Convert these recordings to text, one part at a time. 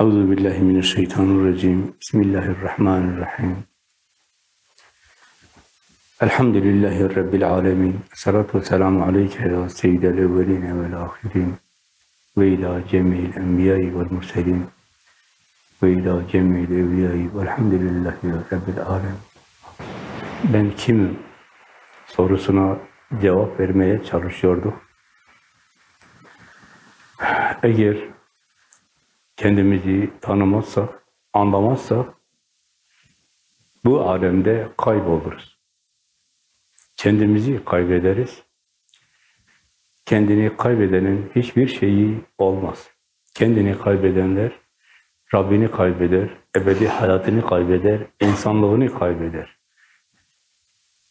Euzu billahi mineşşeytanirracim. Bismillahirrahmanirrahim. Elhamdülillahi rabbil alamin. Salatu vesselamu aleyke ya seyyidel evvelin ve'l ahirin. Ve ila cemil enbiya'i ve'l murselin. Ve ila cemil evliya'i ve'lhamdülillahi rabbil alamin. Ben kimim? sorusuna cevap vermeye çalışıyorduk. Eğer kendimizi tanımazsak, anlamazsak bu alemde kayboluruz. Kendimizi kaybederiz. Kendini kaybedenin hiçbir şeyi olmaz. Kendini kaybedenler Rabbini kaybeder, ebedi hayatını kaybeder, insanlığını kaybeder.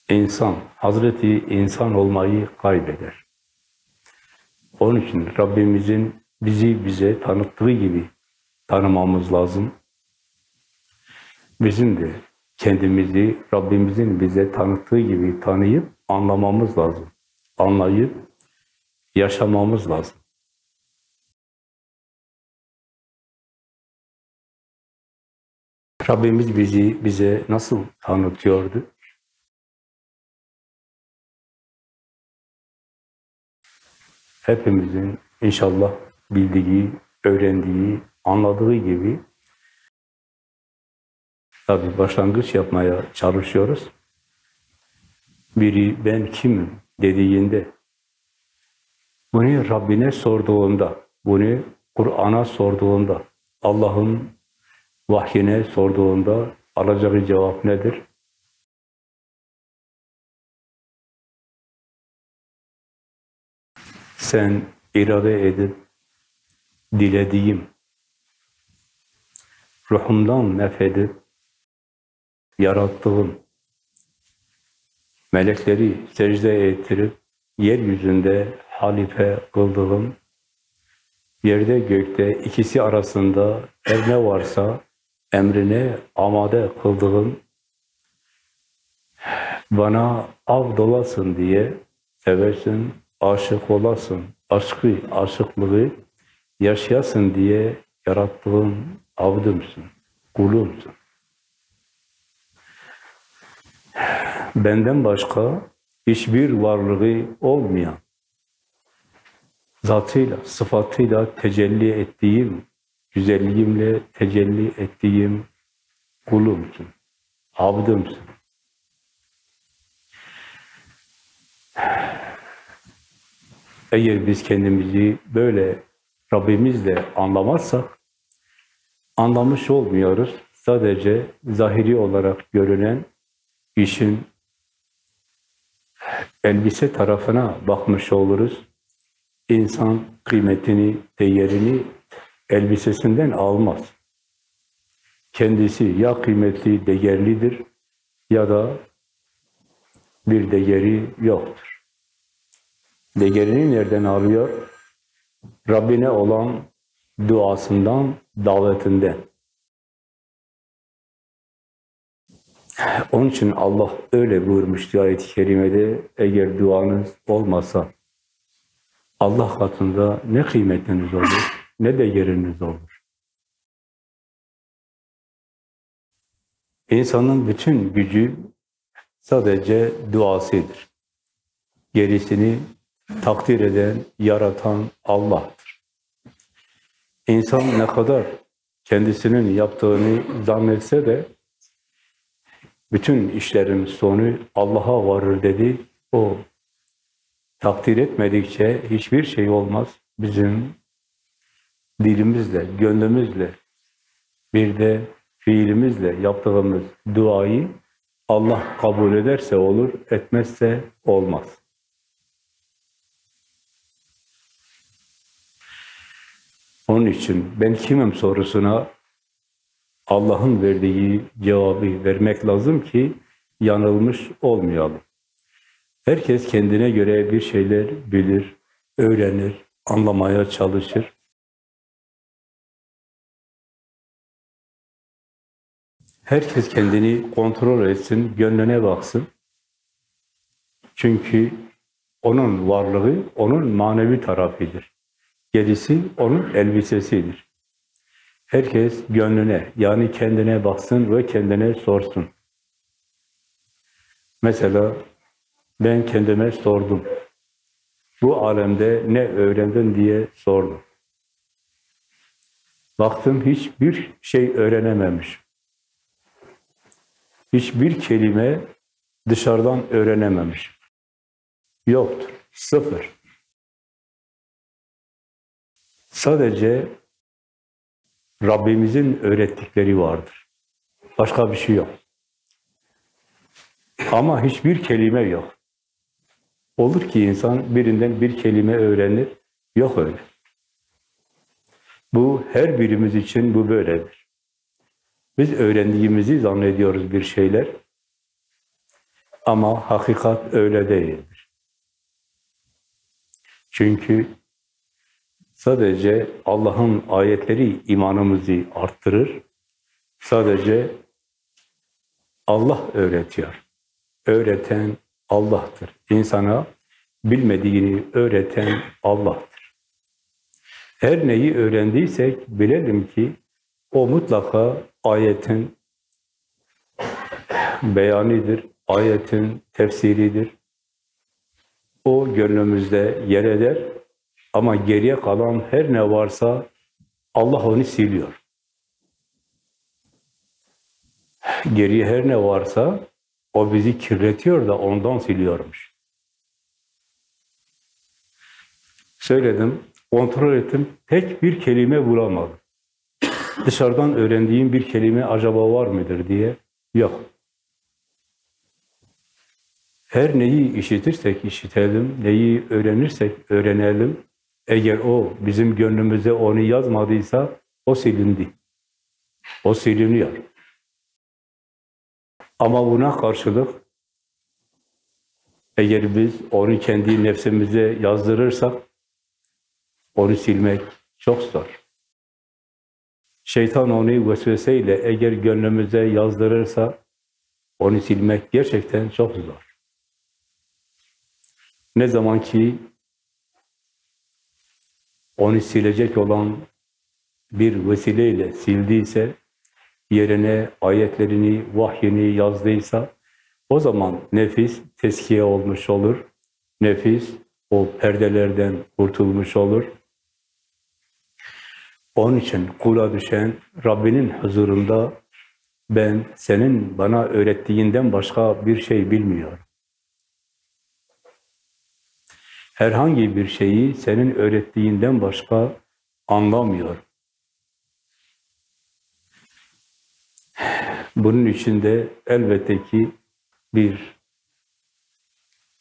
İnsan, Hazreti insan olmayı kaybeder. Onun için Rabbimizin bizi bize tanıttığı gibi tanımamız lazım. Bizim de kendimizi Rabbimizin bize tanıttığı gibi tanıyıp anlamamız lazım. Anlayıp yaşamamız lazım. Rabbimiz bizi bize nasıl tanıtıyordu? Hepimizin inşallah bildiği, öğrendiği, anladığı gibi tabi başlangıç yapmaya çalışıyoruz. Biri ben kimim dediğinde, bunu Rabbine sorduğunda, bunu Kur'an'a sorduğunda, Allah'ın vahyine sorduğunda alacağı cevap nedir? Sen irade edip dilediğim, ruhumdan nefedip yarattığım, melekleri secde ettirip yeryüzünde halife kıldığım, yerde gökte ikisi arasında her ne varsa emrine amade kıldığım, bana av dolasın diye seversin, aşık olasın, aşkı, aşıklığı yaşayasın diye yarattığın avdımsın, kulumsun. Benden başka hiçbir varlığı olmayan, zatıyla, sıfatıyla tecelli ettiğim, güzelliğimle tecelli ettiğim kulumsun, abdımsın. Eğer biz kendimizi böyle Rabbimizle anlamazsak, anlamış olmuyoruz. Sadece zahiri olarak görünen işin elbise tarafına bakmış oluruz. İnsan kıymetini, değerini elbisesinden almaz. Kendisi ya kıymetli, değerlidir ya da bir değeri yoktur. Değerini nereden alıyor? Rabbine olan duasından, davetinden. Onun için Allah öyle buyurmuştu ayet-i kerimede, eğer duanız olmasa Allah katında ne kıymetiniz olur, ne de yeriniz olur. İnsanın bütün gücü sadece duasıdır. Gerisini takdir eden, yaratan Allah'tır. İnsan ne kadar kendisinin yaptığını zannetse de bütün işlerin sonu Allah'a varır dedi. O takdir etmedikçe hiçbir şey olmaz. Bizim dilimizle, gönlümüzle, bir de fiilimizle yaptığımız duayı Allah kabul ederse olur, etmezse olmaz. Onun için ben kimim sorusuna Allah'ın verdiği cevabı vermek lazım ki yanılmış olmayalım. Herkes kendine göre bir şeyler bilir, öğrenir, anlamaya çalışır. Herkes kendini kontrol etsin, gönlüne baksın. Çünkü onun varlığı onun manevi tarafıdır. Gerisi onun elbisesidir. Herkes gönlüne, yani kendine baksın ve kendine sorsun. Mesela ben kendime sordum. Bu alemde ne öğrendin diye sordum. Baktım hiçbir şey öğrenememiş. Hiçbir kelime dışarıdan öğrenememiş. Yoktur. Sıfır. Sadece Rabbimizin öğrettikleri vardır. Başka bir şey yok. Ama hiçbir kelime yok. Olur ki insan birinden bir kelime öğrenir. Yok öyle. Bu her birimiz için bu böyledir. Biz öğrendiğimizi zannediyoruz bir şeyler. Ama hakikat öyle değildir. Çünkü sadece Allah'ın ayetleri imanımızı arttırır. Sadece Allah öğretiyor. Öğreten Allah'tır. İnsana bilmediğini öğreten Allah'tır. Her neyi öğrendiysek bilelim ki o mutlaka ayetin beyanidir, ayetin tefsiridir. O gönlümüzde yer eder ama geriye kalan her ne varsa Allah onu siliyor. Geriye her ne varsa o bizi kirletiyor da ondan siliyormuş. Söyledim, kontrol ettim, tek bir kelime bulamadım. Dışarıdan öğrendiğim bir kelime acaba var mıdır diye, yok. Her neyi işitirsek işitelim, neyi öğrenirsek öğrenelim. Eğer o bizim gönlümüze onu yazmadıysa o silindi. O siliniyor. Ama buna karşılık eğer biz onu kendi nefsimize yazdırırsak onu silmek çok zor. Şeytan onu vesveseyle eğer gönlümüze yazdırırsa onu silmek gerçekten çok zor. Ne zaman ki onu silecek olan bir vesileyle sildiyse, yerine ayetlerini, vahyini yazdıysa, o zaman nefis teskiye olmuş olur. Nefis o perdelerden kurtulmuş olur. Onun için kula düşen Rabbinin huzurunda ben senin bana öğrettiğinden başka bir şey bilmiyorum. Herhangi bir şeyi senin öğrettiğinden başka anlamıyorum. Bunun içinde elbette ki bir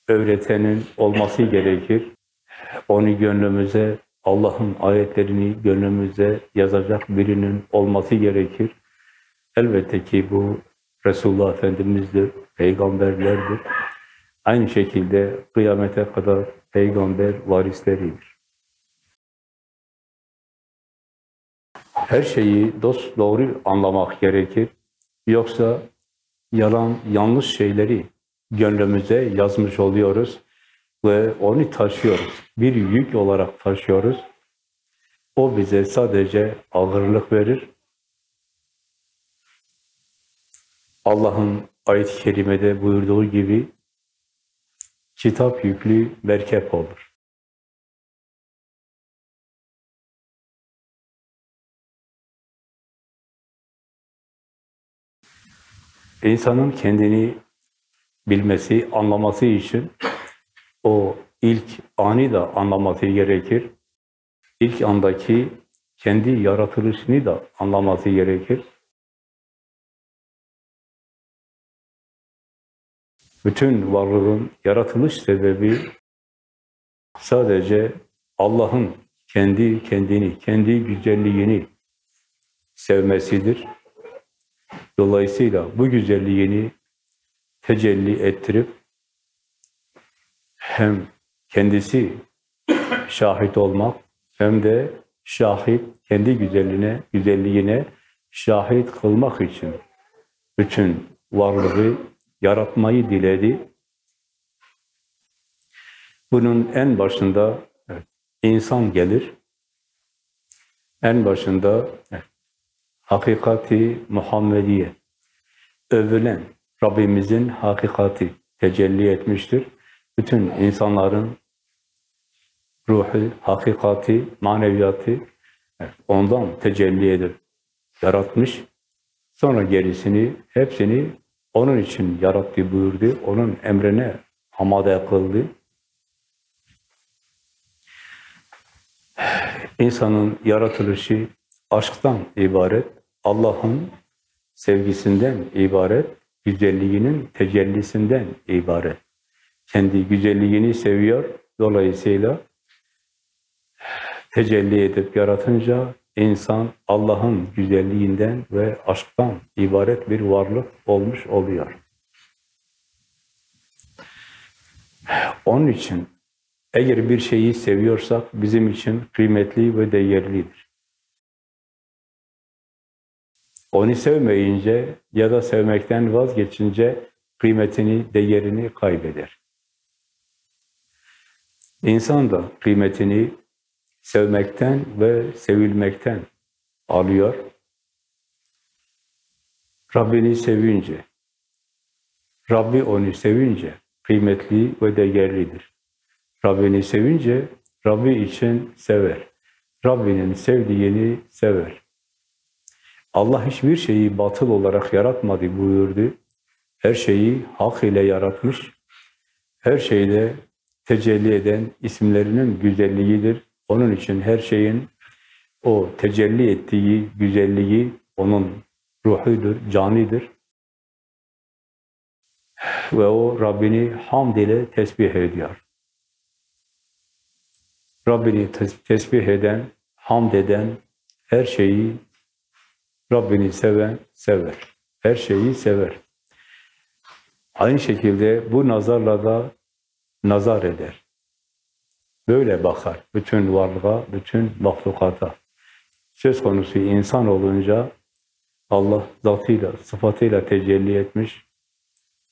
öğretenin olması gerekir. Onu gönlümüze, Allah'ın ayetlerini gönlümüze yazacak birinin olması gerekir. Elbette ki bu Resulullah Efendimiz'dir, peygamberlerdir. Aynı şekilde kıyamete kadar peygamber varisleridir. Her şeyi dost doğru anlamak gerekir. Yoksa yalan, yanlış şeyleri gönlümüze yazmış oluyoruz ve onu taşıyoruz. Bir yük olarak taşıyoruz. O bize sadece ağırlık verir. Allah'ın ayet-i kerimede buyurduğu gibi kitap yüklü merkep olur. İnsanın kendini bilmesi, anlaması için o ilk ani da anlaması gerekir. İlk andaki kendi yaratılışını da anlaması gerekir. Bütün varlığın yaratılış sebebi sadece Allah'ın kendi kendini, kendi güzelliğini sevmesidir. Dolayısıyla bu güzelliğini tecelli ettirip hem kendisi şahit olmak hem de şahit kendi güzelliğine, güzelliğine şahit kılmak için bütün varlığı yaratmayı diledi. Bunun en başında insan gelir. En başında hakikati Muhammediye, övülen Rabbimizin hakikati tecelli etmiştir. Bütün insanların ruhu, hakikati, maneviyatı ondan tecelli edip yaratmış. Sonra gerisini, hepsini onun için yarattı buyurdu. Onun emrine amade kıldı. İnsanın yaratılışı aşktan ibaret, Allah'ın sevgisinden ibaret, güzelliğinin tecellisinden ibaret. Kendi güzelliğini seviyor, dolayısıyla tecelli edip yaratınca insan Allah'ın güzelliğinden ve aşktan ibaret bir varlık olmuş oluyor. Onun için eğer bir şeyi seviyorsak bizim için kıymetli ve değerlidir. Onu sevmeyince ya da sevmekten vazgeçince kıymetini, değerini kaybeder. İnsan da kıymetini sevmekten ve sevilmekten alıyor. Rabbini sevince, Rabbi onu sevince kıymetli ve değerlidir. Rabbini sevince Rabbi için sever. Rabbinin sevdiğini sever. Allah hiçbir şeyi batıl olarak yaratmadı buyurdu. Her şeyi hak ile yaratmış. Her şeyde tecelli eden isimlerinin güzelliğidir. Onun için her şeyin o tecelli ettiği güzelliği onun ruhudur, canidir. Ve o Rabbini hamd ile tesbih ediyor. Rabbini tesbih eden, hamd eden, her şeyi Rabbini seven, sever. Her şeyi sever. Aynı şekilde bu nazarla da nazar eder. Böyle bakar bütün varlığa, bütün mahlukata. Söz konusu insan olunca Allah zatıyla, sıfatıyla tecelli etmiş.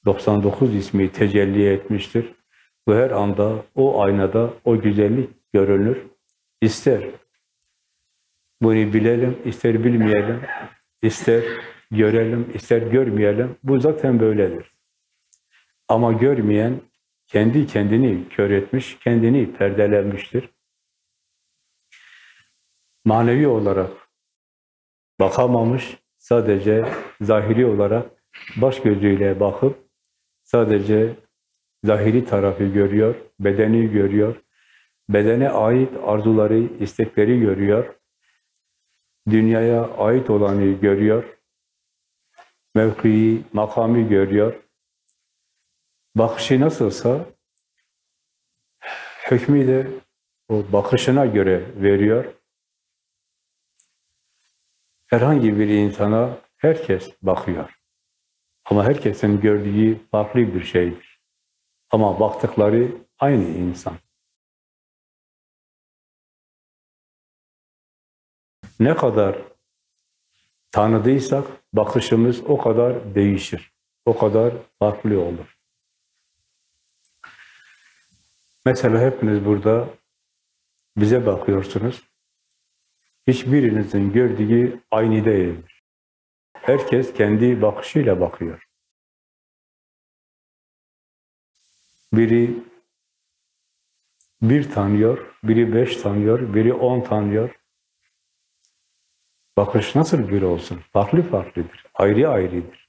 99 ismi tecelli etmiştir. Ve her anda o aynada o güzellik görünür. İster bunu bilelim, ister bilmeyelim, ister görelim, ister görmeyelim. Bu zaten böyledir. Ama görmeyen kendi kendini kör etmiş, kendini perdelenmiştir. Manevi olarak bakamamış, sadece zahiri olarak baş gözüyle bakıp sadece zahiri tarafı görüyor, bedeni görüyor, bedene ait arzuları, istekleri görüyor, dünyaya ait olanı görüyor, mevkii, makamı görüyor, bakışı nasılsa hükmü de o bakışına göre veriyor. Herhangi bir insana herkes bakıyor. Ama herkesin gördüğü farklı bir şeydir. Ama baktıkları aynı insan. Ne kadar tanıdıysak bakışımız o kadar değişir. O kadar farklı olur. Mesela hepiniz burada bize bakıyorsunuz. Hiçbirinizin gördüğü aynı değildir. Herkes kendi bakışıyla bakıyor. Biri bir tanıyor, biri beş tanıyor, biri on tanıyor. Bakış nasıl bir olsun? Farklı farklıdır, ayrı ayrıdır.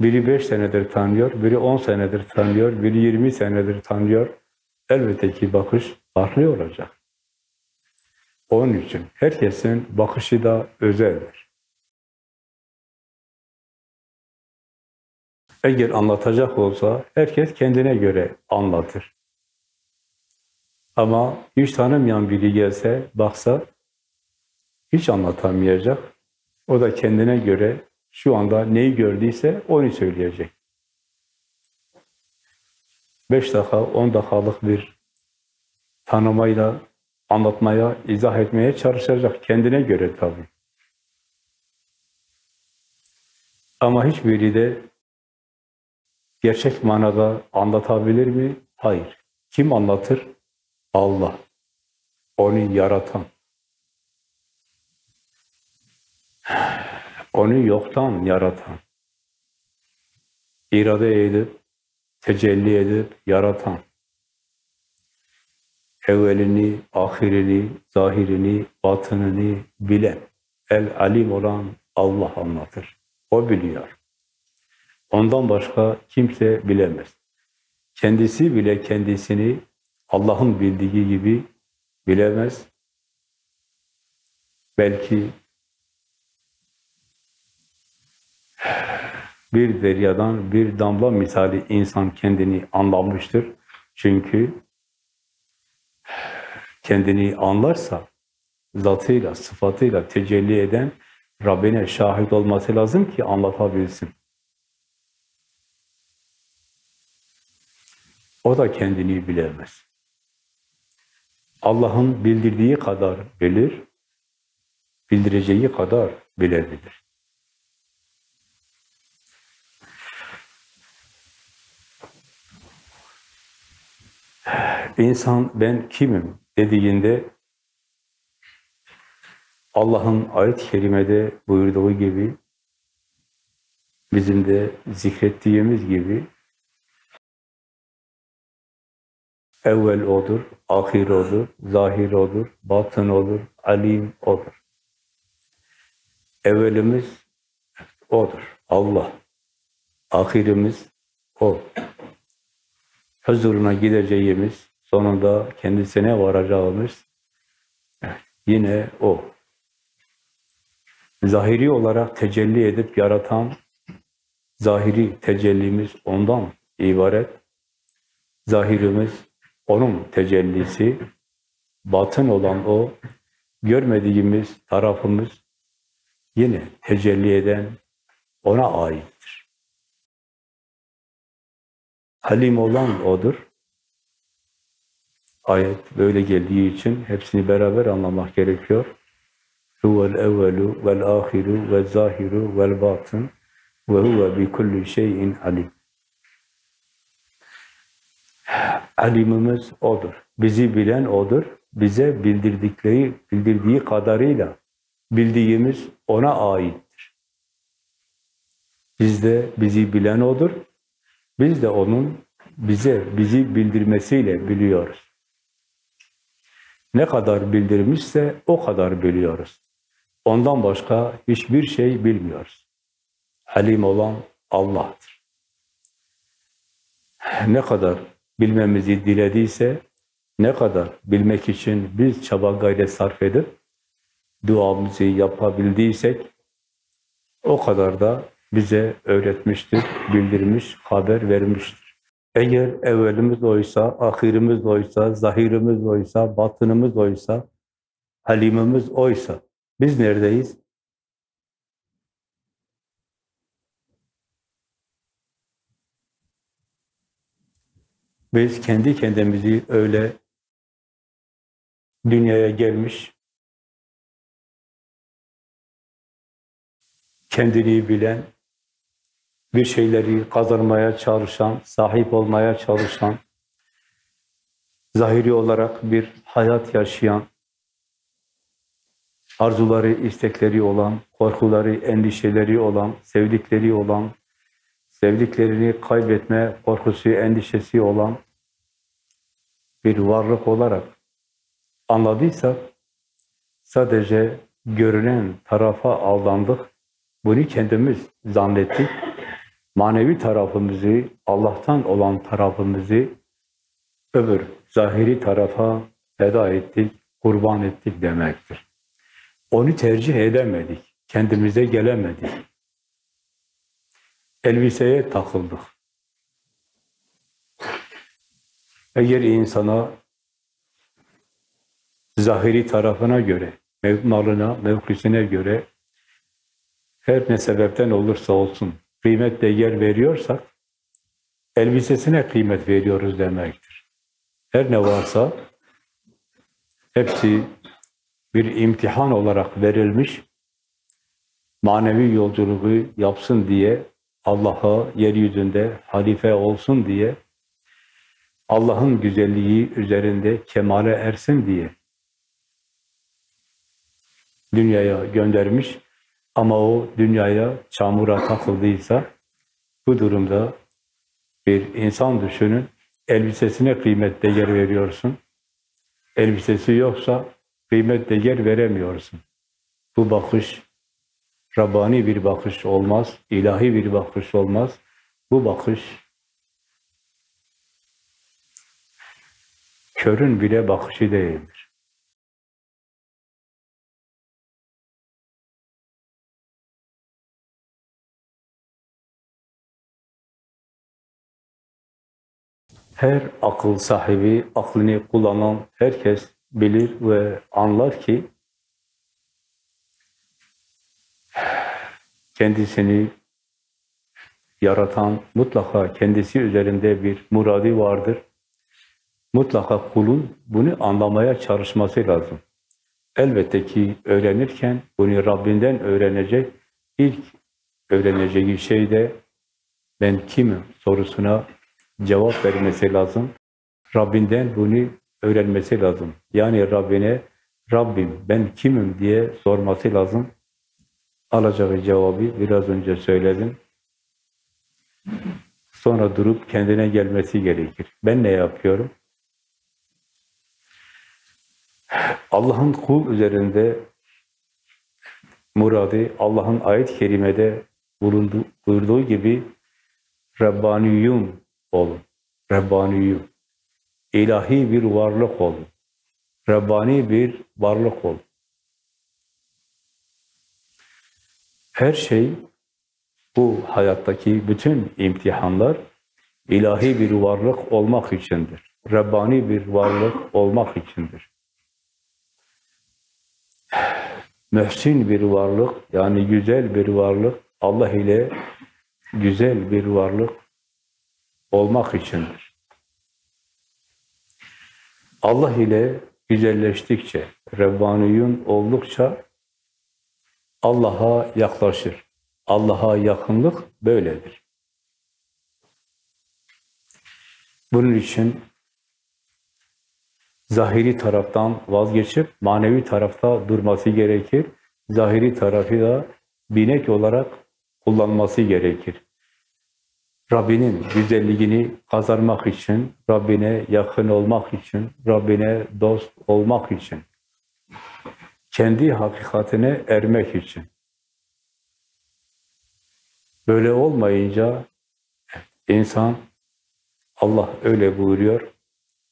Biri beş senedir tanıyor, biri on senedir tanıyor, biri yirmi senedir tanıyor. Elbette ki bakış farklı olacak. Onun için herkesin bakışı da özeldir. Eğer anlatacak olsa herkes kendine göre anlatır. Ama hiç tanımayan biri gelse, baksa hiç anlatamayacak. O da kendine göre şu anda neyi gördüyse onu söyleyecek. Beş dakika, on dakikalık bir tanımayla, anlatmaya, izah etmeye çalışacak. Kendine göre tabii. Ama hiçbiri de gerçek manada anlatabilir mi? Hayır. Kim anlatır? Allah. Onu yaratan. Onu yoktan yaratan, irade edip, tecelli edip yaratan, evvelini, ahirini, zahirini, batınını bilen, el alim olan Allah anlatır. O biliyor. Ondan başka kimse bilemez. Kendisi bile kendisini Allah'ın bildiği gibi bilemez. Belki bir deryadan bir damla misali insan kendini anlamıştır. Çünkü kendini anlarsa zatıyla, sıfatıyla tecelli eden Rabbine şahit olması lazım ki anlatabilsin. O da kendini bilemez. Allah'ın bildirdiği kadar bilir, bildireceği kadar bilebilir. İnsan ben kimim dediğinde Allah'ın ayet-i kerimede buyurduğu gibi bizim de zikrettiğimiz gibi evvel odur, ahir odur, zahir odur, batın olur, alim odur. Evvelimiz odur, Allah. Ahirimiz o. Huzuruna gideceğimiz, sonunda kendisine varacağımız yine o. Zahiri olarak tecelli edip yaratan, zahiri tecellimiz ondan ibaret. Zahirimiz onun tecellisi, batın olan o, görmediğimiz tarafımız yine tecelli eden ona aittir. Halim olan odur. Ayet böyle geldiği için hepsini beraber anlamak gerekiyor. Huvel evvelu vel ahiru vel zahiru vel batın ve huve bi kulli şeyin alim. Alimimiz O'dur. Bizi bilen O'dur. Bize bildirdikleri, bildirdiği kadarıyla bildiğimiz O'na aittir. Bizde bizi bilen O'dur. Biz de O'nun bize, bizi bildirmesiyle biliyoruz. Ne kadar bildirmişse o kadar biliyoruz. Ondan başka hiçbir şey bilmiyoruz. Halim olan Allah'tır. Ne kadar bilmemizi dilediyse, ne kadar bilmek için biz çaba gayret sarf edip duamızı yapabildiysek, o kadar da bize öğretmiştir, bildirmiş, haber vermiştir. Eğer evvelimiz oysa, ahirimiz oysa, zahirimiz oysa, batınımız oysa, halimimiz oysa, biz neredeyiz? Biz kendi kendimizi öyle dünyaya gelmiş, kendini bilen, bir şeyleri kazanmaya çalışan, sahip olmaya çalışan, zahiri olarak bir hayat yaşayan, arzuları, istekleri olan, korkuları, endişeleri olan, sevdikleri olan, sevdiklerini kaybetme korkusu, endişesi olan bir varlık olarak anladıysak, sadece görünen tarafa aldandık, bunu kendimiz zannettik, manevi tarafımızı, Allah'tan olan tarafımızı öbür zahiri tarafa feda ettik, kurban ettik demektir. Onu tercih edemedik, kendimize gelemedik. Elbiseye takıldık. Eğer insana zahiri tarafına göre, malına, mevkisine göre her ne sebepten olursa olsun kıymet değer veriyorsak elbisesine kıymet veriyoruz demektir. Her ne varsa hepsi bir imtihan olarak verilmiş, manevi yolculuğu yapsın diye, Allah'a yeryüzünde halife olsun diye, Allah'ın güzelliği üzerinde kemale ersin diye dünyaya göndermiş, Ama o dünyaya, çamura takıldıysa, bu durumda bir insan düşünün, elbisesine kıymet değer veriyorsun. Elbisesi yoksa kıymet değer veremiyorsun. Bu bakış Rabbani bir bakış olmaz, ilahi bir bakış olmaz. Bu bakış körün bile bakışı değildir. Her akıl sahibi, aklını kullanan herkes bilir ve anlar ki kendisini yaratan mutlaka kendisi üzerinde bir muradi vardır. Mutlaka kulun bunu anlamaya çalışması lazım. Elbette ki öğrenirken bunu Rabbinden öğrenecek. İlk öğreneceği şey de ben kimim sorusuna cevap vermesi lazım. Rabbinden bunu öğrenmesi lazım. Yani Rabbine Rabbim ben kimim diye sorması lazım. Alacağı cevabı biraz önce söyledim. Sonra durup kendine gelmesi gerekir. Ben ne yapıyorum? Allah'ın kul üzerinde muradı Allah'ın ayet-i kerimede bulunduğu, buyurduğu gibi Rabbaniyun olun. Rabbaniyun. İlahi bir varlık olun. Rabbani bir varlık olun. Her şey bu hayattaki bütün imtihanlar ilahi bir varlık olmak içindir. Rabbani bir varlık olmak içindir. Mühsin bir varlık, yani güzel bir varlık, Allah ile güzel bir varlık olmak içindir. Allah ile güzelleştikçe, Rabbaniyun oldukça Allah'a yaklaşır. Allah'a yakınlık böyledir. Bunun için zahiri taraftan vazgeçip manevi tarafta durması gerekir. Zahiri tarafı da binek olarak kullanması gerekir. Rabbinin güzelliğini kazanmak için, Rabbine yakın olmak için, Rabbine dost olmak için, kendi hakikatine ermek için. Böyle olmayınca insan, Allah öyle buyuruyor,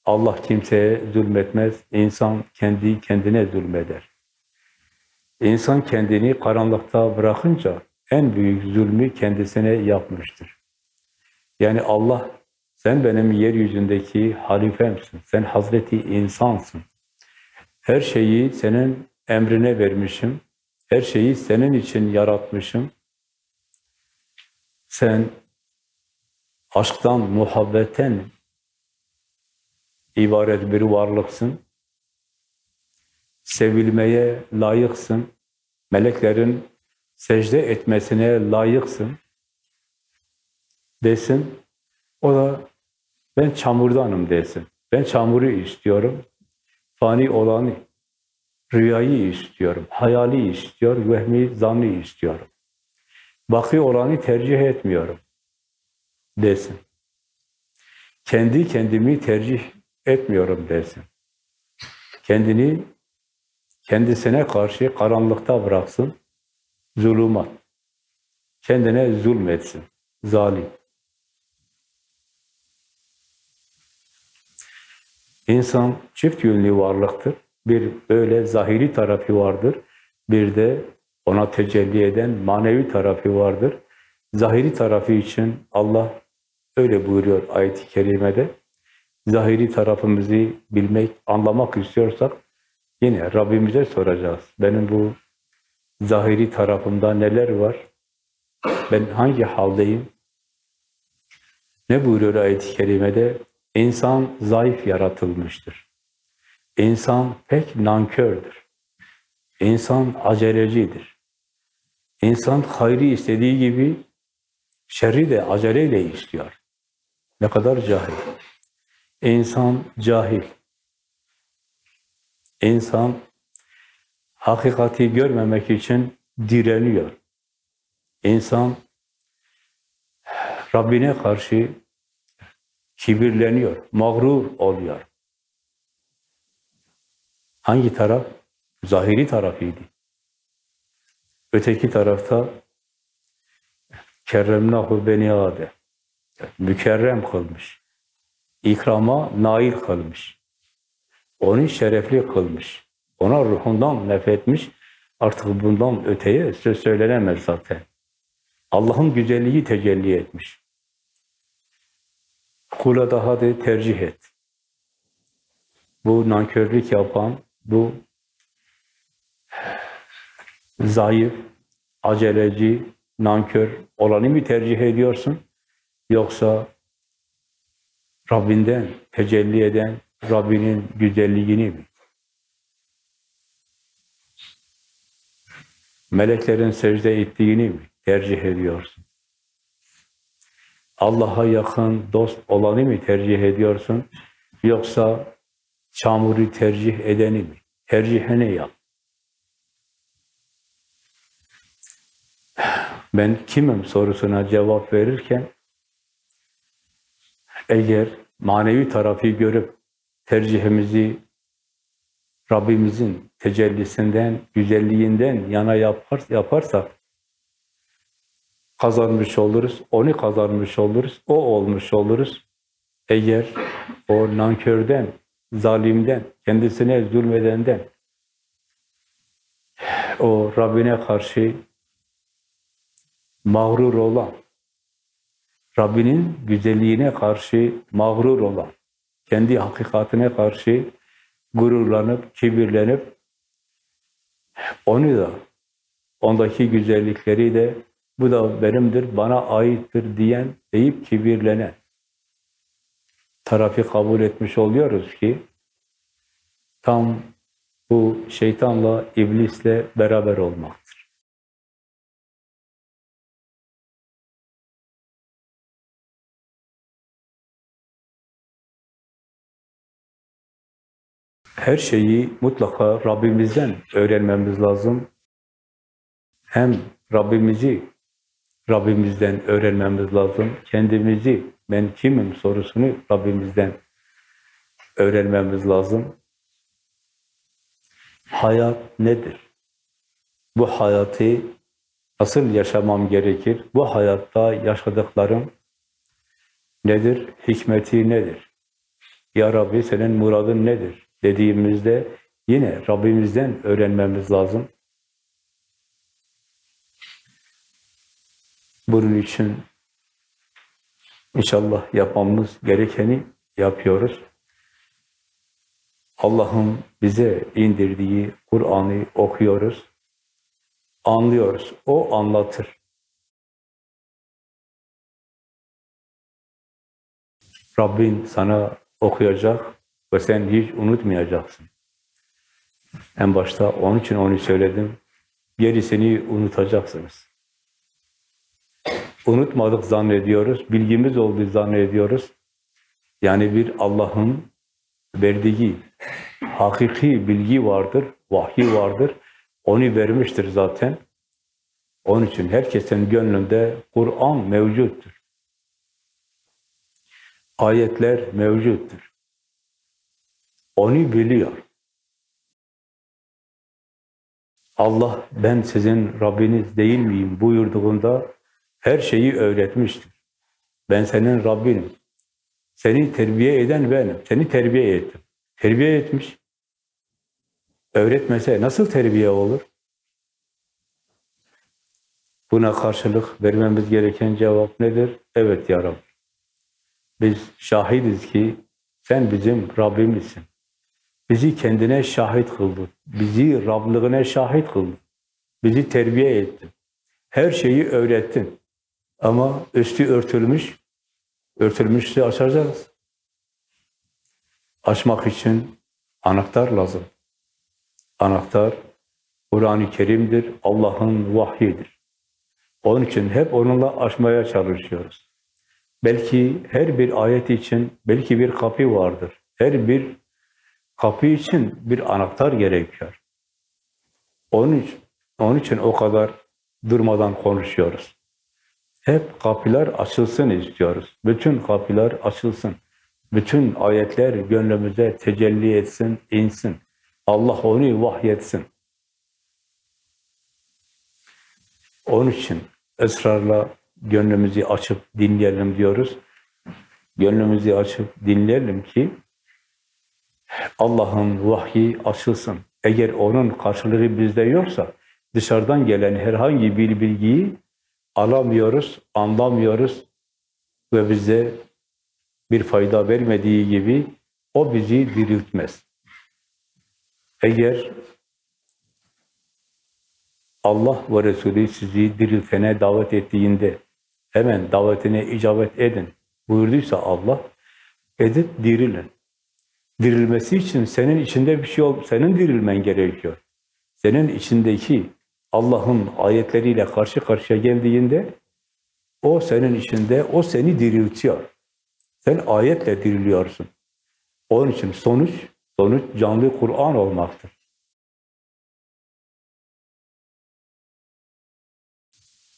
Allah kimseye zulmetmez, insan kendi kendine zulmeder. İnsan kendini karanlıkta bırakınca en büyük zulmü kendisine yapmıştır. Yani Allah, sen benim yeryüzündeki halifemsin, sen Hazreti insansın. Her şeyi senin emrine vermişim, her şeyi senin için yaratmışım. Sen aşktan, muhabbetten ibaret bir varlıksın. Sevilmeye layıksın. Meleklerin secde etmesine layıksın. Desin. O da ben çamurdanım desin. Ben çamuru istiyorum. Fani olanı, rüyayı istiyorum. Hayali istiyor, vehmi zannı istiyorum. Baki olanı tercih etmiyorum desin. Kendi kendimi tercih etmiyorum desin. Kendini kendisine karşı karanlıkta bıraksın, zulümat. Kendine zulmetsin, zalim. İnsan çift yönlü varlıktır. Bir böyle zahiri tarafı vardır. Bir de ona tecelli eden manevi tarafı vardır. Zahiri tarafı için Allah öyle buyuruyor ayet-i kerimede. Zahiri tarafımızı bilmek, anlamak istiyorsak yine Rabbimize soracağız. Benim bu zahiri tarafımda neler var? Ben hangi haldeyim? Ne buyuruyor ayet-i kerimede? İnsan zayıf yaratılmıştır. İnsan pek nankördür. İnsan acelecidir. İnsan hayrı istediği gibi şerri de aceleyle istiyor. Ne kadar cahil. İnsan cahil. İnsan hakikati görmemek için direniyor. İnsan Rabbine karşı kibirleniyor, mağrur oluyor. Hangi taraf? Zahiri tarafıydı. Öteki tarafta kerremnahu beni Adem. Mükerrem kılmış. İkrama nail kılmış. Onu şerefli kılmış. Ona ruhundan nefretmiş. Artık bundan öteye söz söylenemez zaten. Allah'ın güzelliği tecelli etmiş. Kula daha de tercih et. Bu nankörlük yapan, bu zayıf, aceleci, nankör olanı mı tercih ediyorsun? Yoksa Rabbinden tecelli eden Rabbinin güzelliğini mi? Meleklerin secde ettiğini mi tercih ediyorsun? Allah'a yakın dost olanı mı tercih ediyorsun? Yoksa çamuru tercih edeni mi? Tercihini yap. Ben kimim sorusuna cevap verirken eğer manevi tarafı görüp tercihimizi Rabbimizin tecellisinden, güzelliğinden yana yapar, yaparsak kazanmış oluruz, onu kazanmış oluruz, o olmuş oluruz. Eğer o nankörden, zalimden, kendisine zulmedenden, o Rabbine karşı mağrur olan, Rabbinin güzelliğine karşı mağrur olan, kendi hakikatine karşı gururlanıp, kibirlenip, onu da, ondaki güzellikleri de bu da benimdir, bana aittir diyen, deyip kibirlenen tarafı kabul etmiş oluyoruz ki, tam bu şeytanla, iblisle beraber olmaktır. Her şeyi mutlaka Rabbimizden öğrenmemiz lazım. Hem Rabbimizi Rabbimizden öğrenmemiz lazım. Kendimizi, ben kimim sorusunu Rabbimizden öğrenmemiz lazım. Hayat nedir? Bu hayatı nasıl yaşamam gerekir? Bu hayatta yaşadıklarım nedir? Hikmeti nedir? Ya Rabbi senin muradın nedir? dediğimizde yine Rabbimizden öğrenmemiz lazım. Bunun için inşallah yapmamız gerekeni yapıyoruz. Allah'ın bize indirdiği Kur'an'ı okuyoruz, anlıyoruz. O anlatır. Rabbin sana okuyacak ve sen hiç unutmayacaksın. En başta onun için onu söyledim. Gerisini unutacaksınız. Unutmadık zannediyoruz, bilgimiz olduğu zannediyoruz. Yani bir Allah'ın verdiği hakiki bilgi vardır, vahiy vardır. Onu vermiştir zaten. Onun için herkesin gönlünde Kur'an mevcuttur. Ayetler mevcuttur. Onu biliyor. Allah ben sizin Rabbiniz değil miyim buyurduğunda her şeyi öğretmiştir. Ben senin Rabbinim. Seni terbiye eden benim. Seni terbiye ettim. Terbiye etmiş. Öğretmese nasıl terbiye olur? Buna karşılık vermemiz gereken cevap nedir? Evet ya Rabbi. Biz şahidiz ki sen bizim Rabbimizsin. Bizi kendine şahit kıldın. Bizi Rablığına şahit kıldın. Bizi terbiye ettin. Her şeyi öğrettin. Ama üstü örtülmüş, örtülmüşse açacağız. Açmak için anahtar lazım. Anahtar Kur'an-ı Kerim'dir, Allah'ın vahyidir. Onun için hep onunla açmaya çalışıyoruz. Belki her bir ayet için belki bir kapı vardır. Her bir kapı için bir anahtar gerekiyor. Onun için Onun için o kadar durmadan konuşuyoruz. Hep kapılar açılsın istiyoruz. Bütün kapılar açılsın. Bütün ayetler gönlümüze tecelli etsin, insin. Allah onu vahyetsin. Onun için ısrarla gönlümüzü açıp dinleyelim diyoruz. Gönlümüzü açıp dinleyelim ki Allah'ın vahyi açılsın. Eğer onun karşılığı bizde yoksa dışarıdan gelen herhangi bir bilgiyi alamıyoruz, anlamıyoruz ve bize bir fayda vermediği gibi o bizi diriltmez. Eğer Allah ve Resulü sizi diriltene davet ettiğinde hemen davetine icabet edin buyurduysa Allah, edip dirilin. Dirilmesi için senin içinde bir şey ol, senin dirilmen gerekiyor. Senin içindeki Allah'ın ayetleriyle karşı karşıya geldiğinde o senin içinde, o seni diriltiyor. Sen ayetle diriliyorsun. Onun için sonuç, sonuç canlı Kur'an olmaktır.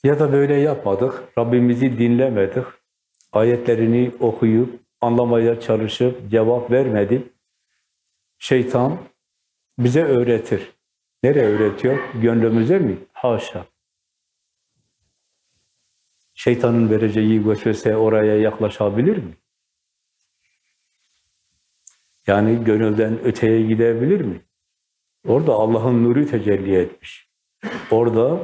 Ya da böyle yapmadık, Rabbimizi dinlemedik, ayetlerini okuyup, anlamaya çalışıp cevap vermedi. Şeytan bize öğretir. Nereye öğretiyor? Gönlümüze mi? Haşa. Şeytanın vereceği vesvese oraya yaklaşabilir mi? Yani gönülden öteye gidebilir mi? Orada Allah'ın nuru tecelli etmiş. Orada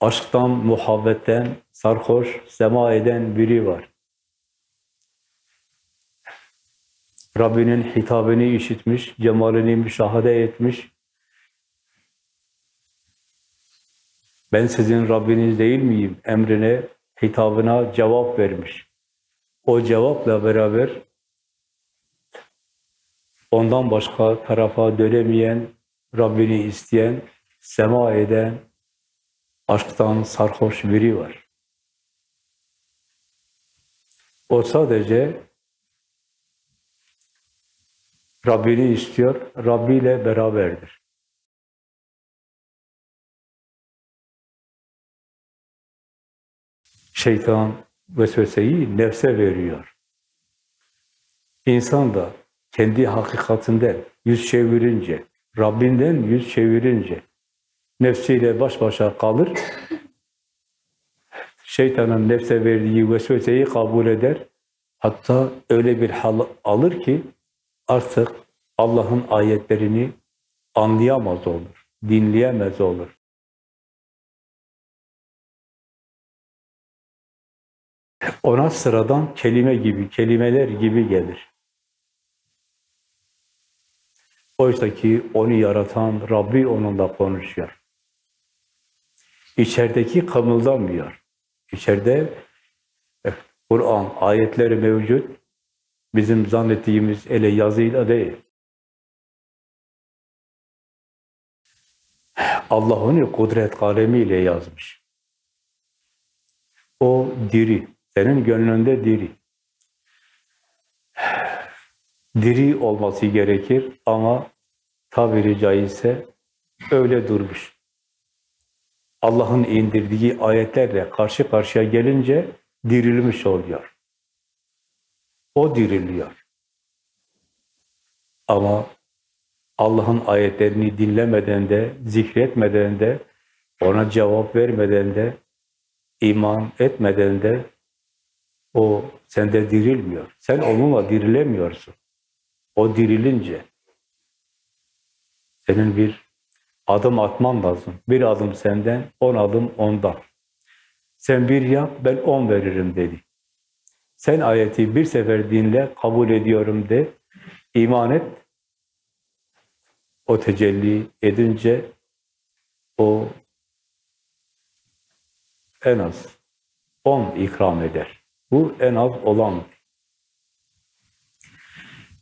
aşktan, muhabbetten sarhoş, sema eden biri var. Rabbinin hitabını işitmiş, cemalini müşahede etmiş. Ben sizin Rabbiniz değil miyim? Emrine, hitabına cevap vermiş. O cevapla beraber ondan başka tarafa dönemeyen, Rabbini isteyen, sema eden, aşktan sarhoş biri var. O sadece Rabbini istiyor, Rabbi ile beraberdir. Şeytan vesveseyi nefse veriyor. İnsan da kendi hakikatinden yüz çevirince, Rabbinden yüz çevirince nefsiyle baş başa kalır. Şeytanın nefse verdiği vesveseyi kabul eder. Hatta öyle bir hal alır ki artık Allah'ın ayetlerini anlayamaz olur, dinleyemez olur. Ona sıradan kelime gibi, kelimeler gibi gelir. Oysa ki onu yaratan Rabbi onunla konuşuyor. İçerideki kımıldamıyor. İçeride eh, Kur'an ayetleri mevcut. Bizim zannettiğimiz ele yazıyla değil. Allah onu kudret kalemiyle yazmış. O diri, senin gönlünde diri. Diri olması gerekir ama tabiri caizse öyle durmuş. Allah'ın indirdiği ayetlerle karşı karşıya gelince dirilmiş oluyor. O diriliyor. Ama Allah'ın ayetlerini dinlemeden de, zikretmeden de, ona cevap vermeden de, iman etmeden de o sende dirilmiyor. Sen onunla dirilemiyorsun. O dirilince senin bir adım atman lazım. Bir adım senden, on adım ondan. Sen bir yap, ben on veririm dedi. Sen ayeti bir sefer dinle, kabul ediyorum de, iman et. O tecelli edince o en az on ikram eder. Bu en az olan.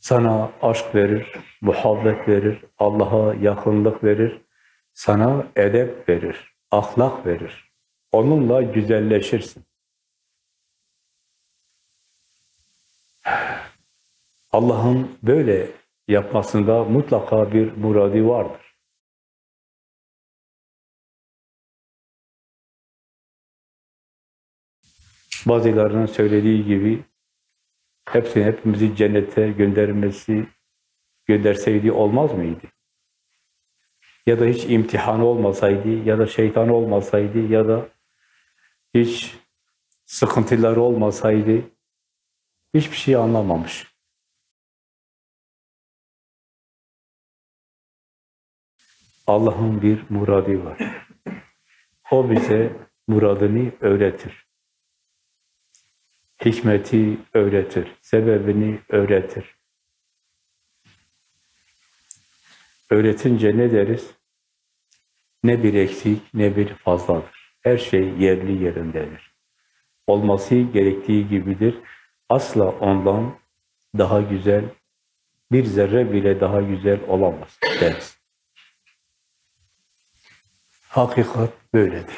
Sana aşk verir, muhabbet verir, Allah'a yakınlık verir, sana edep verir, ahlak verir. Onunla güzelleşirsin. Allah'ın böyle yapmasında mutlaka bir muradi vardır. Bazılarının söylediği gibi hepsini hepimizi cennete göndermesi gönderseydi olmaz mıydı? Ya da hiç imtihanı olmasaydı, ya da şeytan olmasaydı, ya da hiç sıkıntıları olmasaydı, hiçbir şey anlamamış. Allah'ın bir muradı var. O bize muradını öğretir. Hikmeti öğretir, sebebini öğretir. Öğretince ne deriz? Ne bir eksik, ne bir fazladır. Her şey yerli yerindedir. Olması gerektiği gibidir. Asla ondan daha güzel, bir zerre bile daha güzel olamaz deriz. Hakikat böyledir.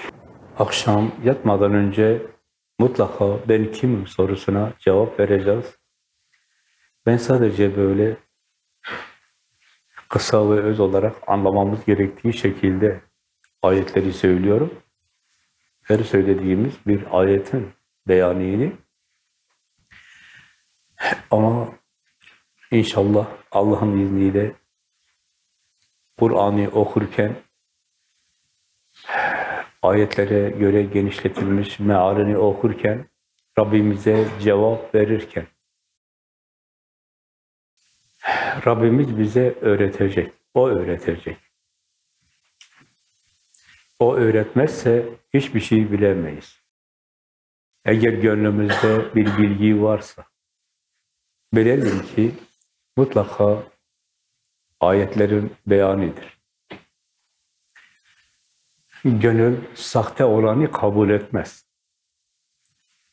Akşam yatmadan önce mutlaka ben kimim sorusuna cevap vereceğiz. Ben sadece böyle kısa ve öz olarak anlamamız gerektiği şekilde ayetleri söylüyorum. Her söylediğimiz bir ayetin beyanıydı. Ama inşallah Allah'ın izniyle Kur'an'ı okurken ayetlere göre genişletilmiş mealini okurken Rabbimize cevap verirken Rabbimiz bize öğretecek. O öğretecek. O öğretmezse hiçbir şey bilemeyiz. Eğer gönlümüzde bir bilgi varsa, bilelim ki mutlaka ayetlerin beyanıdır. Gönül sahte olanı kabul etmez.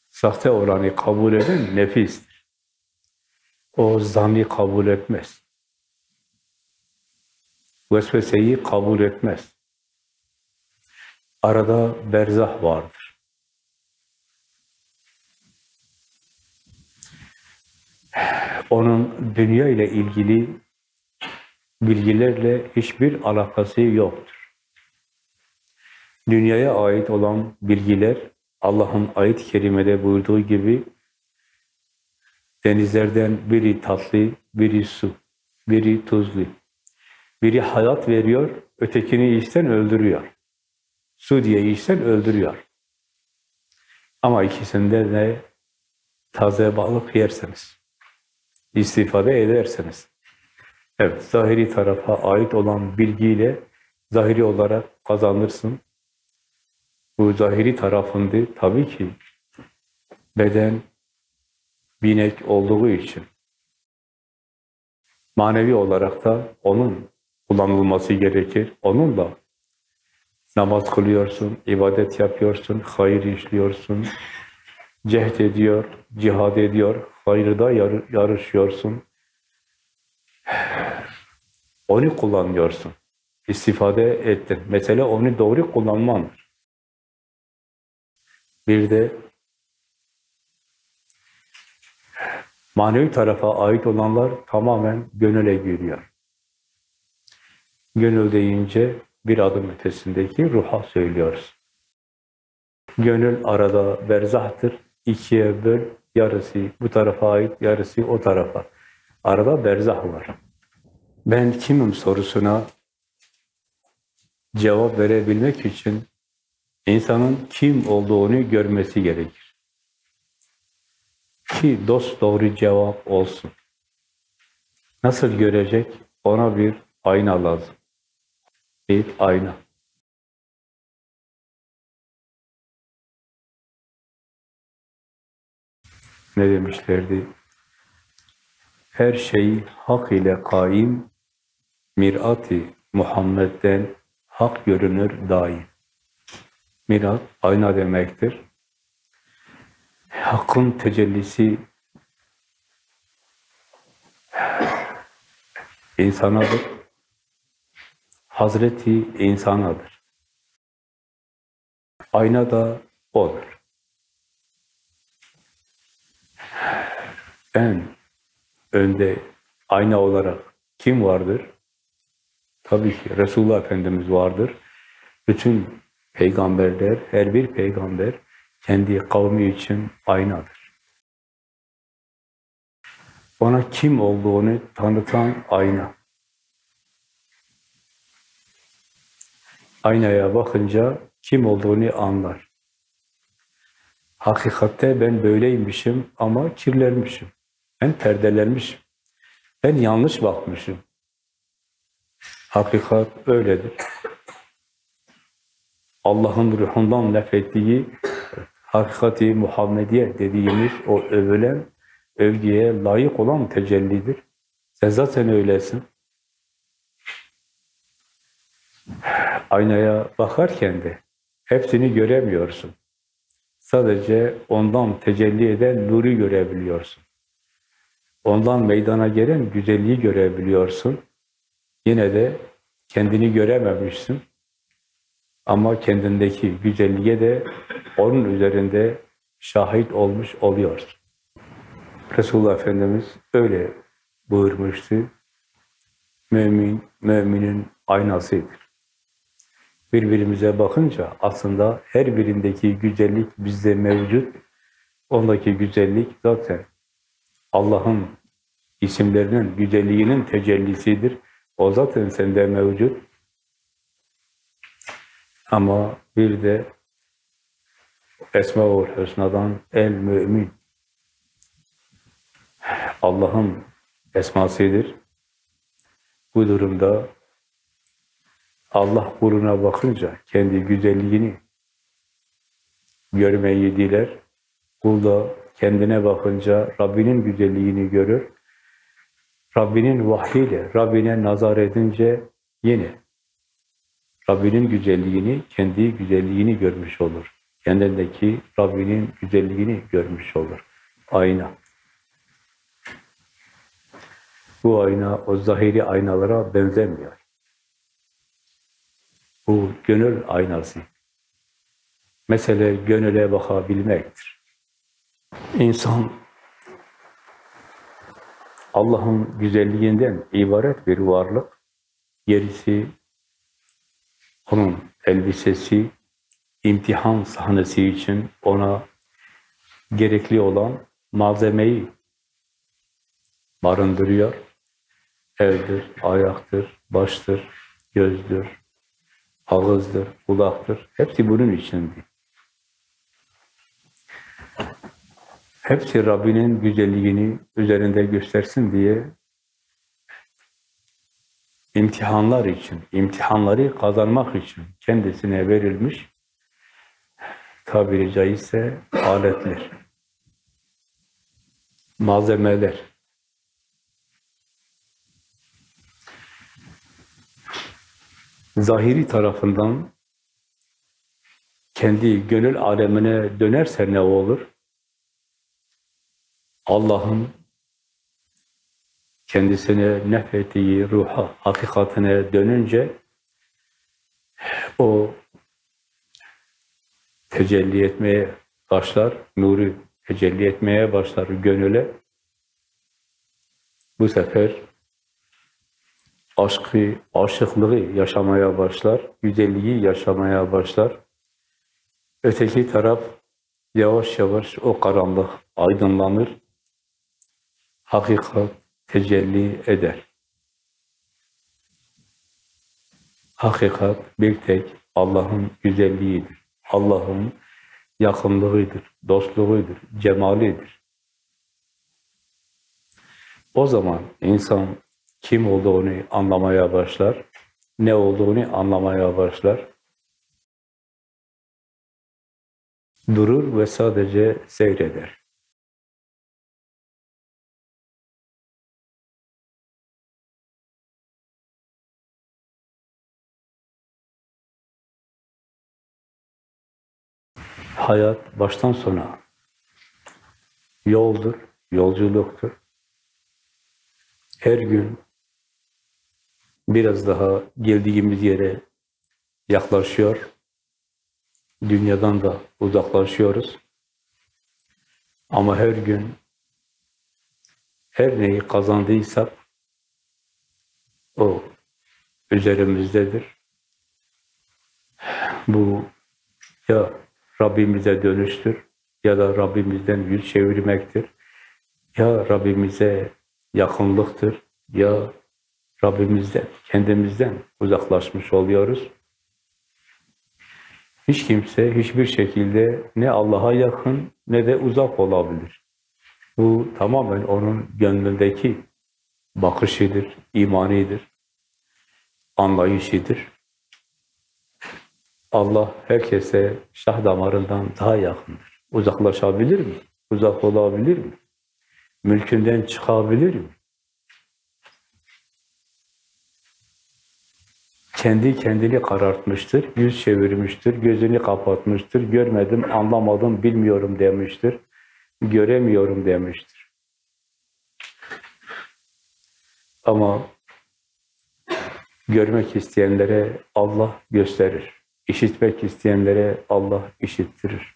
Sahte olanı kabul eden nefistir. O zanni kabul etmez. Vesveseyi kabul etmez. Arada berzah vardır. Onun dünya ile ilgili bilgilerle hiçbir alakası yoktur. Dünyaya ait olan bilgiler Allah'ın ayet-i kerimede buyurduğu gibi Denizlerden biri tatlı, biri su, biri tuzlu. Biri hayat veriyor, ötekini içten öldürüyor. Su diye içten öldürüyor. Ama ikisinde de taze balık yerseniz, istifade ederseniz. Evet, zahiri tarafa ait olan bilgiyle zahiri olarak kazanırsın. Bu zahiri tarafında tabii ki beden, binek olduğu için manevi olarak da onun kullanılması gerekir. Onunla namaz kılıyorsun, ibadet yapıyorsun, hayır işliyorsun, cehd ediyor, cihad ediyor, hayırda yar yarışıyorsun. Onu kullanıyorsun. İstifade ettin. Mesela onu doğru kullanmandır. Bir de Manevi tarafa ait olanlar tamamen gönüle giriyor. Gönül deyince bir adım ötesindeki ruha söylüyoruz. Gönül arada berzahtır. İkiye böl, yarısı bu tarafa ait, yarısı o tarafa. Arada berzah var. Ben kimim sorusuna cevap verebilmek için insanın kim olduğunu görmesi gerekir ki dost doğru cevap olsun. Nasıl görecek? Ona bir ayna lazım. Bir ayna. Ne demişlerdi? Her şey hak ile kaim, mirati Muhammed'den hak görünür daim. Mirat, ayna demektir. Hakkın tecellisi insanadır. Hazreti insanadır. Ayna da odur. En önde ayna olarak kim vardır? Tabii ki Resulullah Efendimiz vardır. Bütün peygamberler, her bir peygamber kendi kavmi için aynadır. Ona kim olduğunu tanıtan ayna. Aynaya bakınca kim olduğunu anlar. Hakikatte ben böyleymişim ama kirlenmişim. Ben perdelenmişim. Ben yanlış bakmışım. Hakikat öyledir. Allah'ın ruhundan nefrettiği hakikati Muhammediye dediğimiz o övülen, övgüye layık olan tecellidir. Sen zaten öylesin. Aynaya bakarken de hepsini göremiyorsun. Sadece ondan tecelli eden nuru görebiliyorsun. Ondan meydana gelen güzelliği görebiliyorsun. Yine de kendini görememişsin. Ama kendindeki güzelliğe de onun üzerinde şahit olmuş oluyorsun. Resulullah Efendimiz öyle buyurmuştu. Mümin, müminin aynasıdır. Birbirimize bakınca aslında her birindeki güzellik bizde mevcut. Ondaki güzellik zaten Allah'ın isimlerinin güzelliğinin tecellisidir. O zaten sende mevcut. Ama bir de Esma-ül Hüsna'dan el mümin. Allah'ın esmasıdır. Bu durumda Allah kuluna bakınca kendi güzelliğini görmeyi diler. Kul da kendine bakınca Rabbinin güzelliğini görür. Rabbinin vahyiyle, Rabbine nazar edince yine Rabbinin güzelliğini, kendi güzelliğini görmüş olur. Kendindeki Rabbinin güzelliğini görmüş olur. Ayna. Bu ayna o zahiri aynalara benzemiyor. Bu gönül aynası. Mesele gönüle bakabilmektir. İnsan Allah'ın güzelliğinden ibaret bir varlık. Gerisi onun elbisesi, imtihan sahnesi için ona gerekli olan malzemeyi barındırıyor. Eldir, ayaktır, baştır, gözdür, ağızdır, kulaktır. Hepsi bunun içindi. Hepsi Rabbinin güzelliğini üzerinde göstersin diye imtihanlar için, imtihanları kazanmak için kendisine verilmiş tabiri caizse aletler, malzemeler. Zahiri tarafından kendi gönül alemine dönerse ne olur? Allah'ın kendisine nefrettiği ruha, hakikatine dönünce o tecelli etmeye başlar, nuru tecelli etmeye başlar gönüle. Bu sefer aşkı, aşıklığı yaşamaya başlar, güzelliği yaşamaya başlar. Öteki taraf yavaş yavaş o karanlık aydınlanır, hakikat tecelli eder. Hakikat bir tek Allah'ın güzelliğidir. Allah'ın yakınlığıdır, dostluğudur, cemalidir. O zaman insan kim olduğunu anlamaya başlar, ne olduğunu anlamaya başlar. Durur ve sadece seyreder. Hayat baştan sona yoldur, yolculuktur. Her gün biraz daha geldiğimiz yere yaklaşıyor. Dünyadan da uzaklaşıyoruz. Ama her gün her neyi kazandıysak o üzerimizdedir. Bu ya Rabbimize dönüştür ya da Rabbimizden yüz çevirmektir. Ya Rabbimize yakınlıktır ya Rabbimizden, kendimizden uzaklaşmış oluyoruz. Hiç kimse hiçbir şekilde ne Allah'a yakın ne de uzak olabilir. Bu tamamen onun gönlündeki bakışıdır, imanidir, anlayışıdır. Allah herkese şah damarından daha yakındır. Uzaklaşabilir mi? Uzak olabilir mi? Mülkünden çıkabilir mi? Kendi kendini karartmıştır, yüz çevirmiştir, gözünü kapatmıştır, görmedim, anlamadım, bilmiyorum demiştir, göremiyorum demiştir. Ama görmek isteyenlere Allah gösterir. İşitmek isteyenlere Allah işittirir.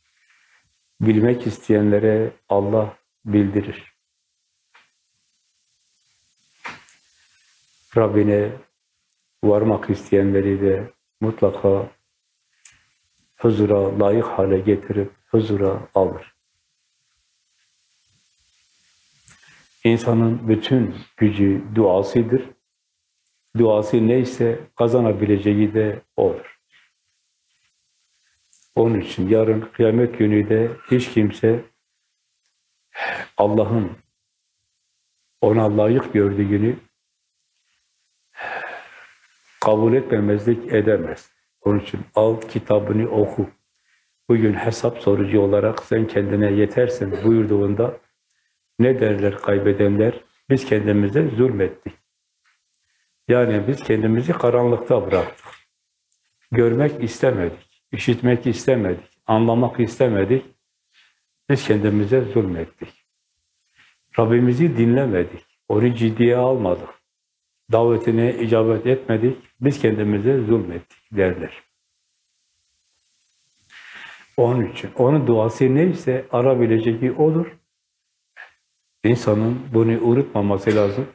Bilmek isteyenlere Allah bildirir. Rabbine varmak isteyenleri de mutlaka huzura layık hale getirip huzura alır. İnsanın bütün gücü duasıdır. Duası neyse kazanabileceği de odur. Onun için yarın kıyamet günü de hiç kimse Allah'ın ona layık gördüğünü kabul etmemezlik edemez. Onun için al kitabını oku. Bugün hesap sorucu olarak sen kendine yetersin buyurduğunda ne derler kaybedenler? Biz kendimize zulmettik. Yani biz kendimizi karanlıkta bıraktık. Görmek istemedik, işitmek istemedik, anlamak istemedik. Biz kendimize zulmettik. Rabbimizi dinlemedik, onu ciddiye almadık. Davetine icabet etmedik, biz kendimize zulmettik derler. Onun için, onun duası neyse arabileceği olur. İnsanın bunu unutmaması lazım.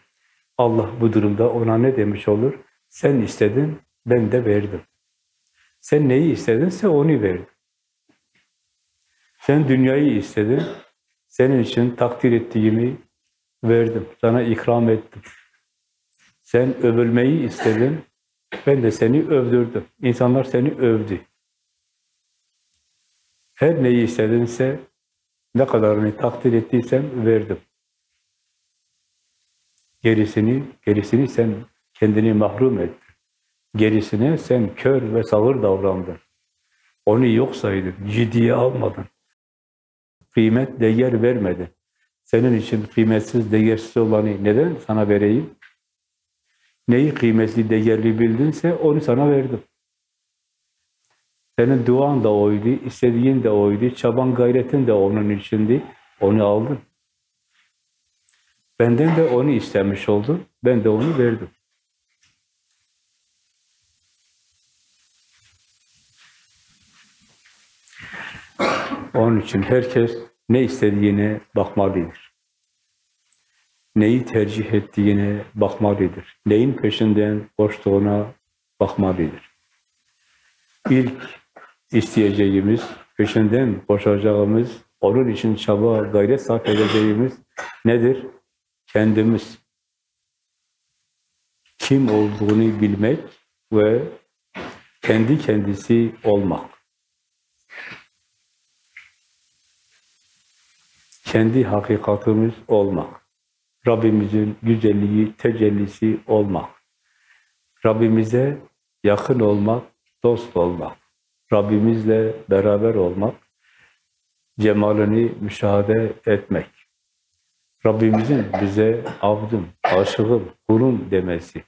Allah bu durumda ona ne demiş olur? Sen istedin, ben de verdim. Sen neyi istedinse onu verdim. Sen dünyayı istedin, senin için takdir ettiğimi verdim, sana ikram ettim. Sen övülmeyi istedin, ben de seni övdürdüm. İnsanlar seni övdü. Her neyi istedinse, ne kadarını takdir ettiysem verdim. Gerisini, gerisini sen kendini mahrum ettin. Gerisine sen kör ve sağır davrandın. Onu yok saydın, ciddiye almadın. Kıymet, değer vermedin. Senin için kıymetsiz, değersiz olanı neden sana vereyim? Neyi kıymetli, değerli bildinse onu sana verdim. Senin duan da oydu, istediğin de oydu, çaban gayretin de onun içindi. Onu aldın. Benden de onu istemiş oldun, ben de onu verdim. Onun için herkes ne istediğine bakmalıdır. Neyi tercih ettiğine bakmalıdır. Neyin peşinden koştuğuna bakmalıdır. İlk isteyeceğimiz, peşinden koşacağımız, onun için çaba, gayret sarf edeceğimiz nedir? Kendimiz. Kim olduğunu bilmek ve kendi kendisi olmak. Kendi hakikatimiz olmak. Rabbimizin güzelliği, tecellisi olmak. Rabbimize yakın olmak, dost olmak. Rabbimizle beraber olmak, cemalini müşahede etmek. Rabbimizin bize abdım, aşığım, kulum demesi.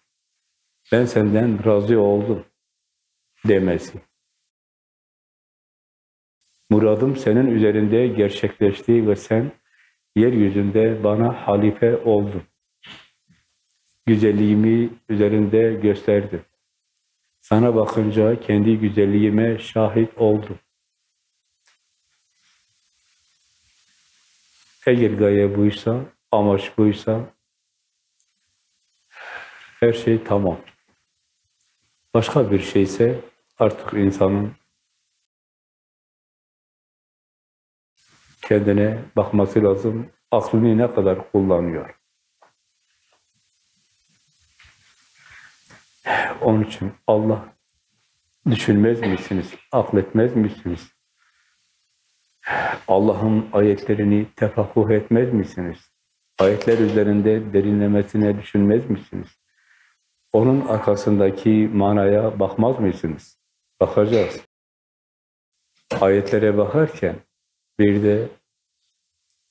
Ben senden razı oldum demesi. Muradım senin üzerinde gerçekleşti ve sen yeryüzünde bana halife oldun. Güzelliğimi üzerinde gösterdim. Sana bakınca kendi güzelliğime şahit oldum. Eğer gaye buysa, amaç buysa her şey tamam. Başka bir şeyse artık insanın kendine bakması lazım. Aklını ne kadar kullanıyor? Onun için Allah düşünmez misiniz? Akletmez misiniz? Allah'ın ayetlerini tefakkuh etmez misiniz? Ayetler üzerinde derinlemesine düşünmez misiniz? Onun arkasındaki manaya bakmaz mısınız? Bakacağız. Ayetlere bakarken bir de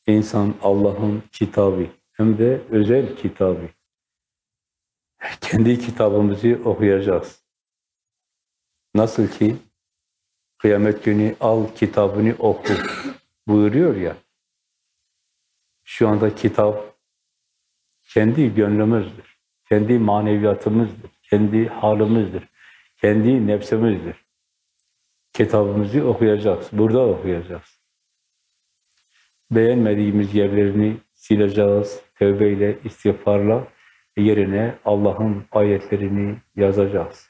insan Allah'ın kitabı hem de özel kitabı. Kendi kitabımızı okuyacağız. Nasıl ki kıyamet günü al kitabını oku buyuruyor ya. Şu anda kitap kendi gönlümüzdür. Kendi maneviyatımızdır. Kendi halimizdir. Kendi nefsimizdir. Kitabımızı okuyacağız. Burada okuyacağız. Beğenmediğimiz yerlerini sileceğiz. Tövbeyle, istiğfarla yerine Allah'ın ayetlerini yazacağız.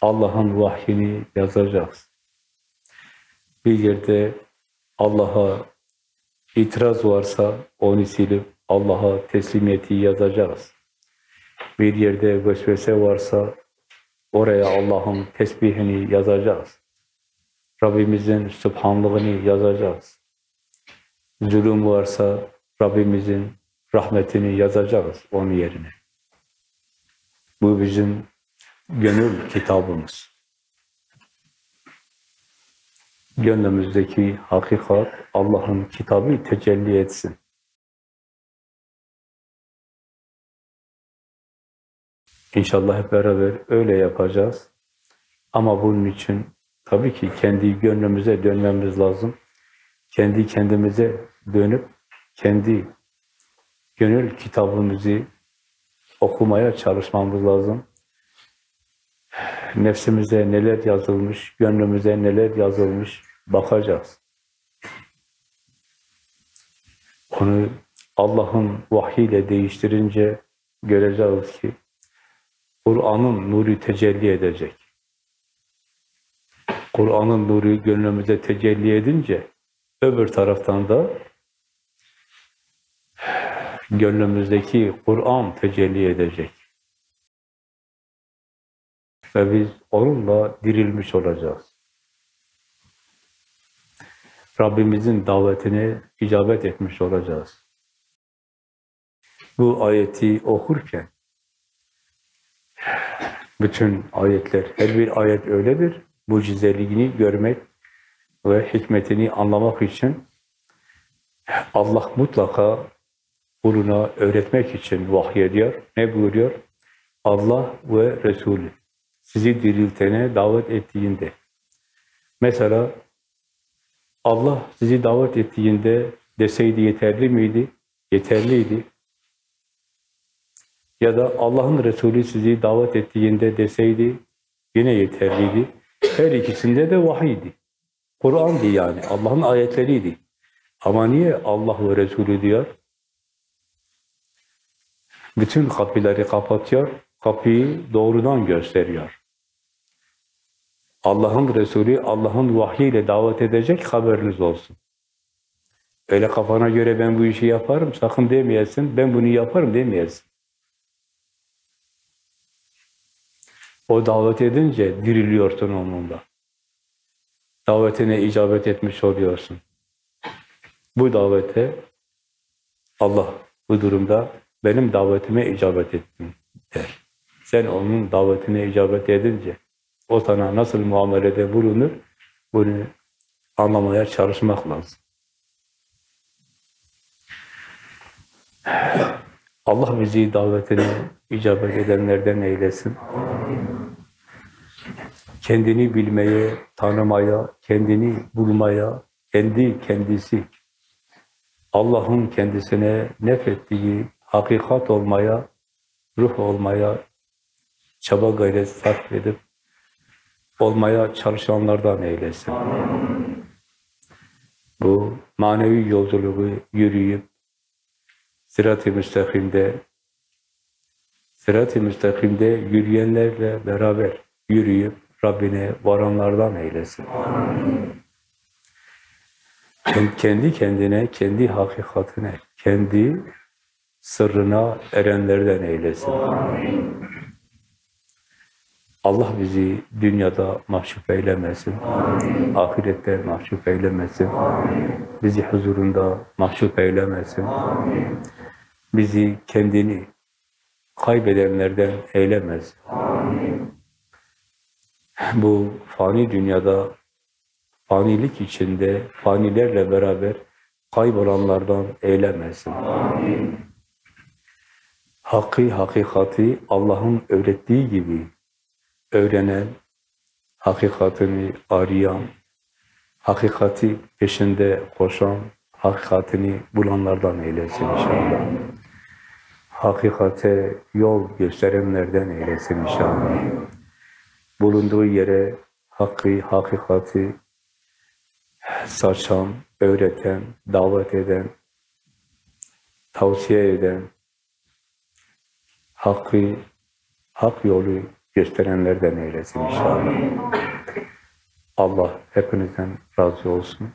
Allah'ın vahyini yazacağız. Bir yerde Allah'a itiraz varsa onu silip Allah'a teslimiyeti yazacağız. Bir yerde vesvese varsa oraya Allah'ın tesbihini yazacağız. Rabbimizin sübhanlığını yazacağız. Zulüm varsa Rabbimizin rahmetini yazacağız onun yerine. Bu bizim gönül kitabımız. Gönlümüzdeki hakikat Allah'ın kitabı tecelli etsin. İnşallah hep beraber öyle yapacağız. Ama bunun için tabii ki kendi gönlümüze dönmemiz lazım. Kendi kendimize dönüp kendi gönül kitabımızı okumaya çalışmamız lazım. Nefsimize neler yazılmış, gönlümüze neler yazılmış bakacağız. Onu Allah'ın vahyiyle değiştirince göreceğiz ki Kur'an'ın nuru tecelli edecek. Kur'an'ın nuru gönlümüze tecelli edince öbür taraftan da gönlümüzdeki Kur'an tecelli edecek. Ve biz onunla dirilmiş olacağız. Rabbimizin davetine icabet etmiş olacağız. Bu ayeti okurken bütün ayetler, her bir ayet öyledir. Mucizeliğini görmek ve hikmetini anlamak için Allah mutlaka kuluna öğretmek için vahyediyor. Ne buyuruyor? Allah ve Resulü sizi diriltene davet ettiğinde. Mesela Allah sizi davet ettiğinde deseydi yeterli miydi? Yeterliydi. Ya da Allah'ın Resulü sizi davet ettiğinde deseydi yine yeterliydi. Her ikisinde de vahiydi. Kur'an'dı yani. Allah'ın ayetleriydi. Ama niye Allah ve Resulü diyor? Bütün kapıları kapatıyor, kapıyı doğrudan gösteriyor. Allah'ın Resulü, Allah'ın vahyiyle davet edecek haberiniz olsun. Öyle kafana göre ben bu işi yaparım, sakın demeyesin, ben bunu yaparım demeyesin. O davet edince diriliyorsun onunla. Davetine icabet etmiş oluyorsun. Bu davete Allah bu durumda benim davetime icabet ettin der. Sen onun davetine icabet edince o sana nasıl muamelede bulunur bunu anlamaya çalışmak lazım. Allah bizi davetine icabet edenlerden eylesin. Kendini bilmeye, tanımaya, kendini bulmaya, kendi kendisi, Allah'ın kendisine nefettiği hakikat olmaya, ruh olmaya çaba gayret sarf edip olmaya çalışanlardan eylesin. Bu manevi yolculuğu yürüyüp Sırat-ı müstakimde Sırat-ı müstakimde yürüyenlerle beraber yürüyüp Rabbine varanlardan eylesin. Ken- Kendi kendine, kendi hakikatine, kendi sırrına erenlerden eylesin. Allah bizi dünyada mahcup eylemesin. Ahirette mahcup eylemesin. Bizi huzurunda mahcup eylemesin. Bizi kendini kaybedenlerden eylemesin. Bu fani dünyada fanilik içinde fanilerle beraber kaybolanlardan eylemesin. Hakkı, hakikati Allah'ın öğrettiği gibi öğrenen, hakikatini arayan, hakikati peşinde koşan, hakikatini bulanlardan eylesin inşallah. Hakikate yol gösterenlerden eylesin inşallah. Bulunduğu yere hakkı, hakikati saçan, öğreten, davet eden, tavsiye eden, hakkı, hak yolu gösterenlerden eylesin inşallah. Allah hepinizden razı olsun.